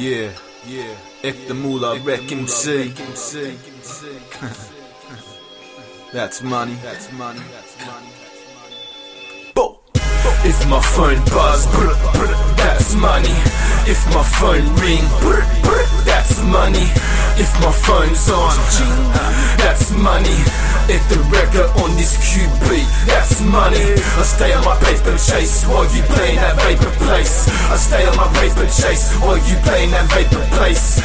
Yeah, yeah. Ekta Mula Rek MC. That's money. That's money. That's money. Bo. If my phone buzz, brr, brr, that's money. If my phone ring, brr, brr, that's money. If my phone's on, that's money. If the record on this QB, that's money. I stay on my paper chase while you playing that vapor place. I stay on my paper chase while you playing that vapor place.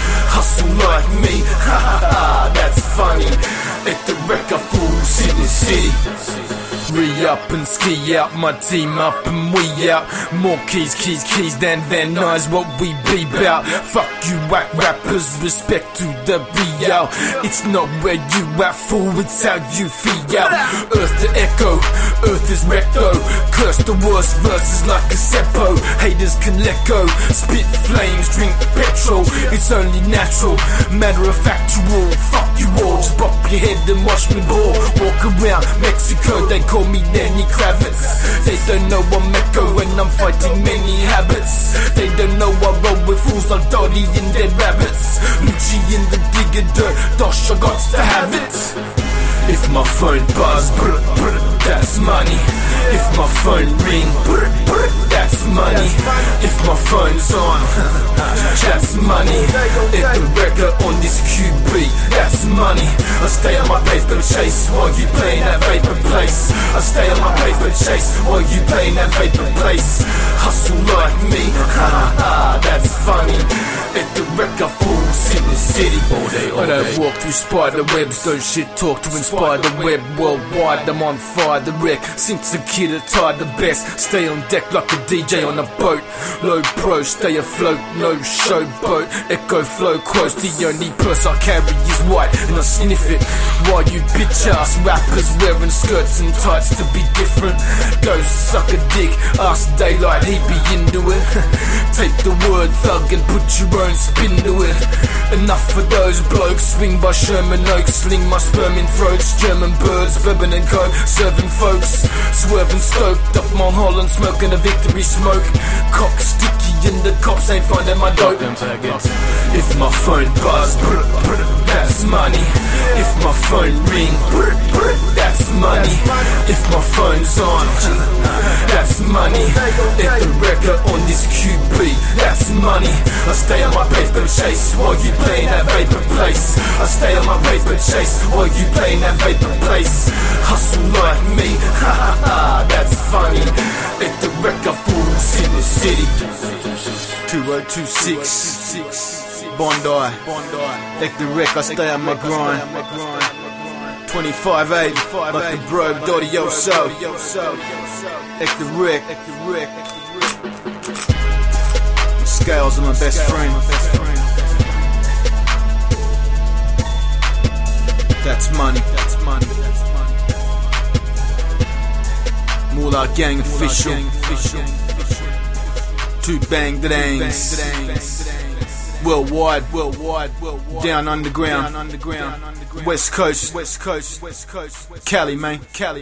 Re up and ski out, my team up and we out. More keys, keys, keys than Van Nuys, what we be bout. Fuck you, whack rappers, respect to the out. It's not where you at, fool, it's how you feel. Earth to echo, earth is recto. Curse the worst verses like a seppo. Haters can let go, spit flames, drink petrol. It's only natural, matter of factual. Fuck you all, just bop your head and watch me ball. Walk around Mexico, they call me Lenny Kravitz. They don't know I'm Echo and I'm fighting many habits. They don't know I roll with fools like Dottie and dead rabbits. Lucci in the digger dirt, Dosh, I got to have it. If my phone buzz, brr, brr, that's money. If my phone ring, brr, brr, that's money. If my phone's on, that's money. If the record on this QB, that's money. I stay on my paper chase while you playing that vapor place. I stay on my paper chase while you playing that vapor place. Hustle like me, ha ha, that's funny. If the record fools in the city, I don't walk through spider webs, don't shit talk to inspire the web worldwide. I'm on fire, the wreck. Since a kid, I tired the best. Stay on deck like a DJ on a boat. Low pro, stay afloat, no showboat. Echo flow close. The only purse I carry is white, and I sniff it. While you bitch ass rappers wearing skirts and tights to be different. Go suck a dick, ask daylight, he be into it. Take the word thug and put your own spin to it. Enough for those blokes. Swing by Sherman Oaks, sling my sperm in throats. German birds, bourbon and coke, serving folks. Swerving stoked up Mulholland, smoking a victory smoke. Cock sticky and the cops ain't finding my dope. If my phone buzz, that's money. If my phone ring, that's money. If my phone's on, that's money. If the record on this money. I stay on my paper chase while you playing that vapor place. I stay on my paper chase while you playing that vapor place. Hustle like me, ha ha ha, that's funny. If the wreck record fools in the city. 2026 Bondi. Like the wreck, I stay on my grind. 25 8, like the bro, Dottie Yo So. Like the wreck. Scales are my best friend. That's money. That's money. Moolah Gang official. Two bang the. Worldwide, worldwide, worldwide. Down underground, underground. West Coast, West Coast, West Coast. Cali, man, Cali.